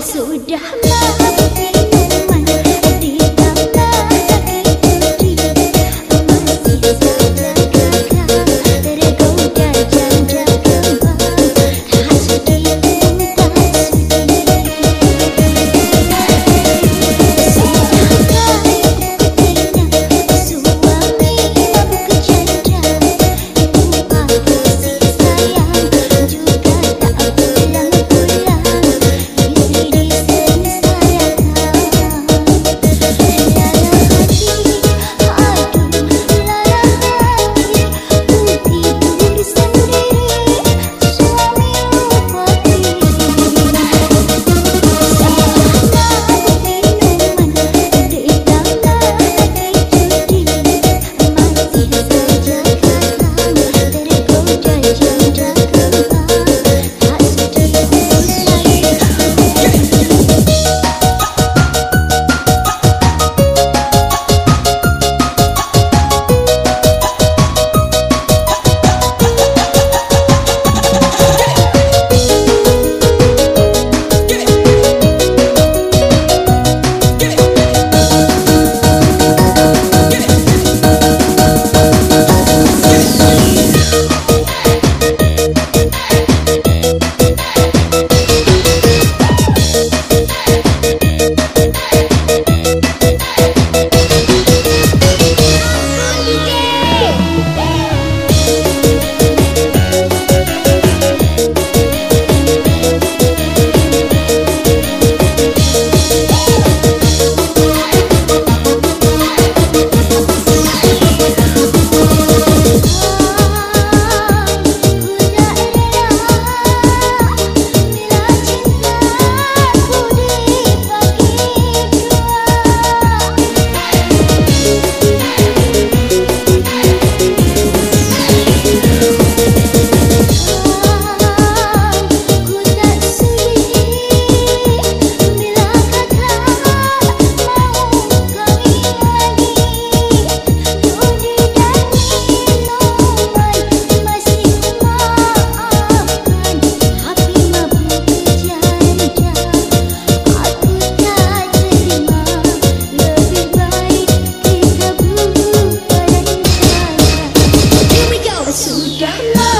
sudah mabuk love.